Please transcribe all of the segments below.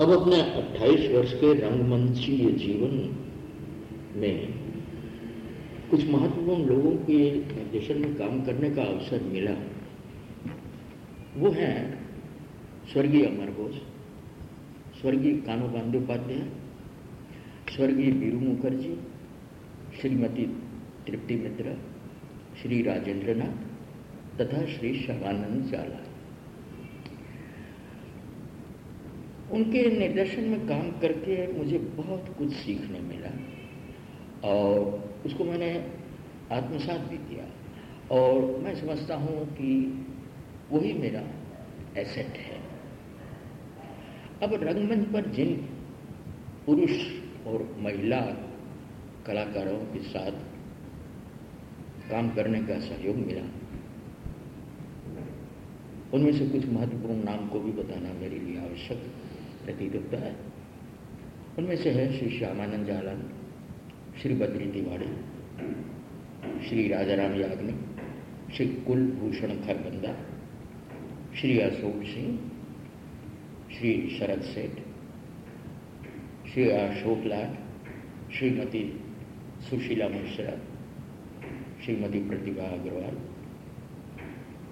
अब अपने 28 वर्ष के रंगमंचीय जीवन में कुछ महत्वपूर्ण लोगों के निर्देशन में काम करने का अवसर मिला। वो है स्वर्गीय अमर घोष, स्वर्गीय कानो बंदोपाध्याय स्वर्गीय बीरू मुखर्जी, श्रीमती तृप्ति मित्र, श्री राजेंद्र नाथ तथा श्री शवानंद जाला उनके निर्देशन में काम करके मुझे बहुत कुछ सीखने मिला। और उसको मैंने आत्मसात भी किया। और मैं समझता हूँ कि वही मेरा एसेट है। अब रंगमंच पर जिन पुरुष और महिला कलाकारों के साथ काम करने का सहयोग मिला, उनमें से कुछ महत्वपूर्ण नाम को भी बताना मेरे लिए आवश्यक। प्रतीत होता है। उनमें से है श्री श्यामानंद जालन, श्री बद्री तिवाड़ी श्री राजाराम याग्नि श्री कुलभूषण खरबंदा, श्री अशोक सिंह, श्री शरद सेठ, श्री अशोक लाल, श्रीमती सुशीला मिश्रा, श्रीमती प्रतिभा अग्रवाल,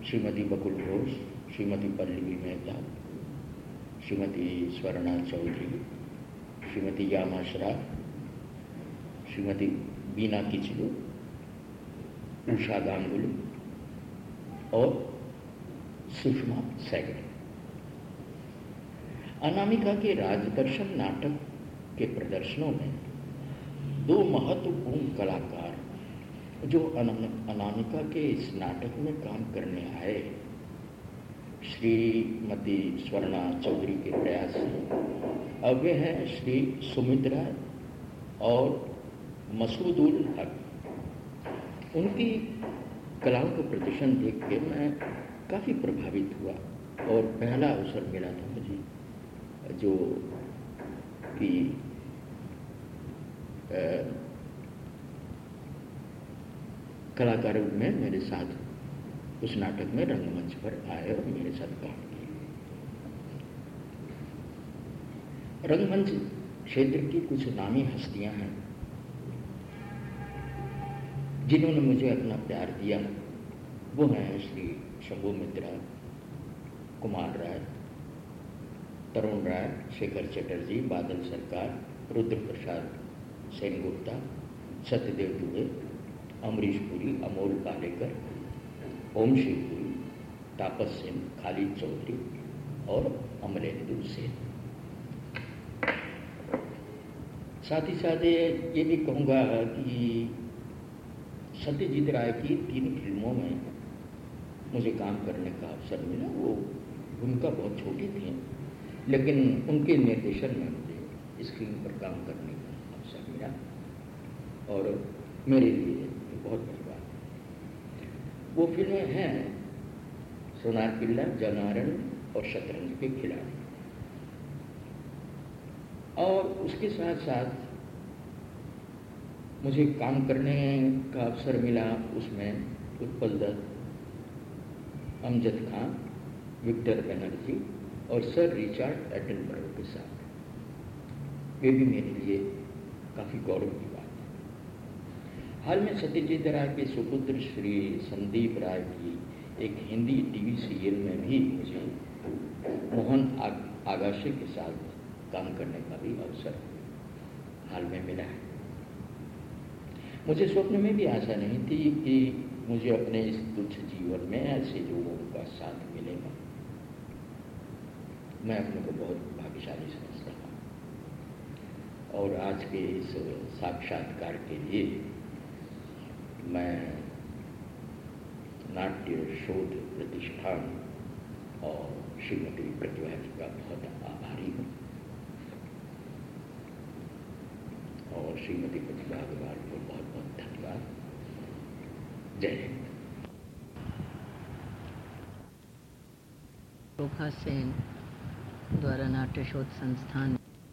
श्रीमती बकुल घोष, श्रीमती पल्लवी मेहता श्रीमती स्वर्णा चौधरी, श्रीमती यामा श्राफ श्रीमती बीना किचलू उषा गांगुली और सुषमा सैगड़े। अनामिका के राजदर्शन नाटक के प्रदर्शनों में दो महत्वपूर्ण कलाकार, जो अनामिका के इस नाटक में काम करने आए श्रीमती स्वर्णा चौधरी के प्रयास से अब वे हैं श्री सुमित्रा और मसूदुल हक। उनकी कलाओं का प्रदर्शन देख के मैं काफ़ी प्रभावित हुआ और पहला अवसर मिला था मुझे, जो कि कलाकारों में मेरे साथ उस नाटक में रंगमंच पर आए और मेरे साथ काम किए रंगमंच क्षेत्र की कुछ नामी हस्तियाँ हैं, जिन्होंने मुझे अपना प्यार दिया। वो हैं श्री शंभु मित्रा कुमार राय, तरुण राय, शेखर चटर्जी, बादल सरकार रुद्र प्रसाद सेनगुप्ता, सत्यदेव दुबे, अमरीश पुरी, अमोल पालेकर ओम शिवपुरी तापस सिंह खालिद चौधरी और अमरेंदु सेन। साथ ही साथ ये भी कहूँगा कि सत्यजीत राय की तीन फ़िल्मों में मुझे काम करने का अवसर मिला। वो भूमिका बहुत छोटी थी, लेकिन उनके निर्देशन में मुझे स्क्रीन पर काम करने का अवसर मिला और मेरे लिए बहुत वो फ़िल्में हैं। सोनार किला जनारण और शतरंज के खिलाड़ी। और उसके साथ साथ मुझे काम करने का अवसर मिला उसमें उत्पल दत्त, अमजद खान, विक्टर बनर्जी और सर रिचर्ड एटनबर्ग के साथ। वे भी मेरे लिए काफ़ी गौरव की हाल में सत्यजीत राय के सुपुत्र श्री संदीप राय की एक हिंदी टीवी सीरियल में भी मुझे मोहन आगाशे के साथ काम करने का भी अवसर हाल में मिला है। मुझे स्वप्न में भी आशा नहीं थी कि मुझे अपने इस तुच्छ जीवन में ऐसे लोगों का साथ मिलेगा। मैं अपने को बहुत भाग्यशाली समझता हूँ। और आज के इस साक्षात्कार के लिए मैं नाट्य शोध प्रतिष्ठान और श्रीमती प्रतिभा जी का बहुत आभारी हूँ और श्रीमती प्रतिभा अग्रवाल को बहुत बहुत धन्यवाद जय हिंद सेन द्वारा नाट्य शोध संस्थान